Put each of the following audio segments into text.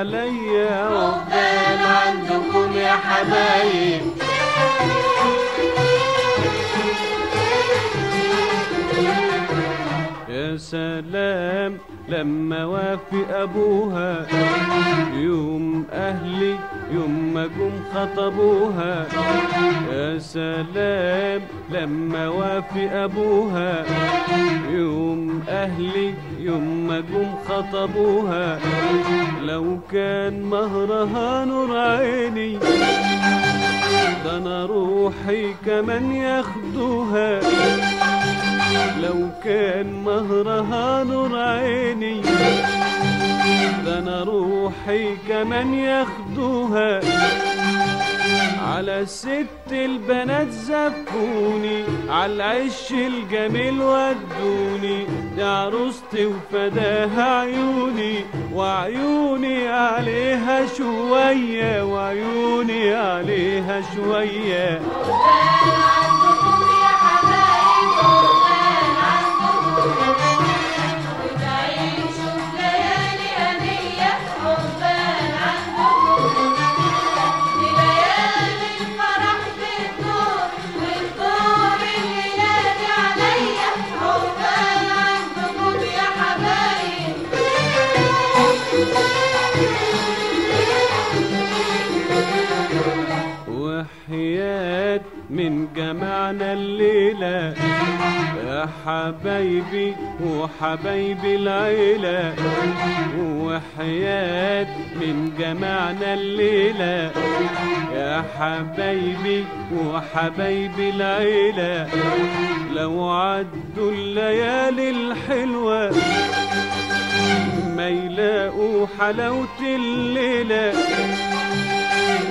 عليا عقبال عندكم يا حبايب. يا سلام. لما وافي أبوها. يوم أهلي يوم ما جم خطبوها. يا سلام لما وافي أبوها. يوم أهلي يوم ما جم خطبوها. لو كان مهرها نور عيني ده أنا روحي كمان ياخدوها. لو كان مهرها نور عيني ده أنا روحي كمان ياخدوها على ست البنات زفوني على العش الجميل ودوني. دي عروستي وفداها عيوني وعيوني عليها شوية وعيوني عليها شوية. جمعنا الليلة. يا حبايبي وحبايبي العيلة. وحياة من جمعنا الليلة. يا حبايبي وحبايبي العيلة. لو عدوا الليالي الحلوة ما يلاقوا حلاوة الليلة.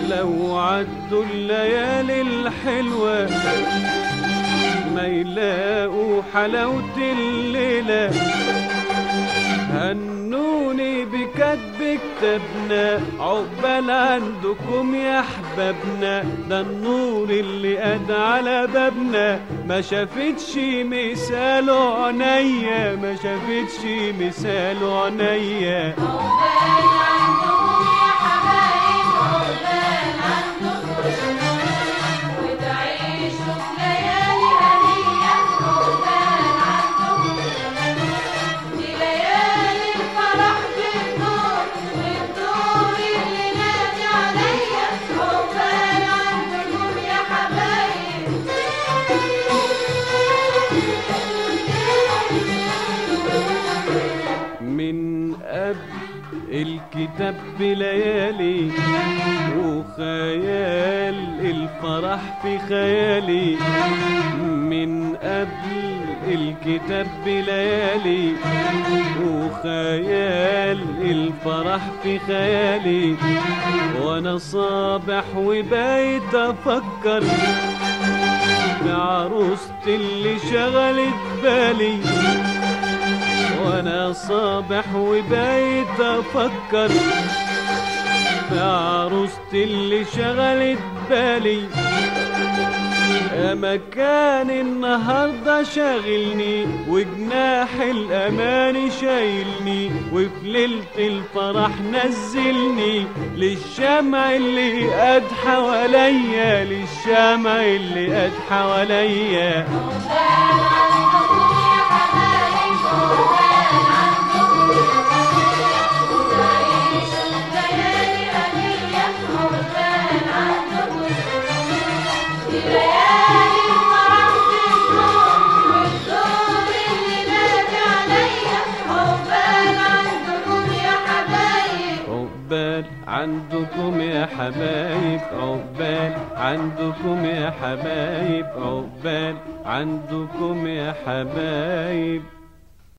لو عدوا الليالي الحلوة ما يلاقوا حلاوة الليلة. هنوني بكتب كتابنا عقبال عندكم يا أحبابنا. ده النور اللي قد على بابنا ما شافتش مثاله عينيا ما شافتش مثاله عينيا. عقبال عندكم الكتاب بليالي وخيال الفرح في خيالي. من قبل الكتاب بليالي وخيال الفرح في خيالي. وأنا صابح وبايت أفكر بعروستي اللي شغلت بالي. وأنا صابح وبايت أفكر بعروستي اللي شغلت بالي. مكان النهاردة شاغلني وجناح الأمان شايلني وفي ليلة الفرح نزلني للشمع اللي قد حواليا للشمع اللي قد حواليا عندكم يا حبايب عقبال عندكم يا حبايب عقبال عندكم يا حبايب.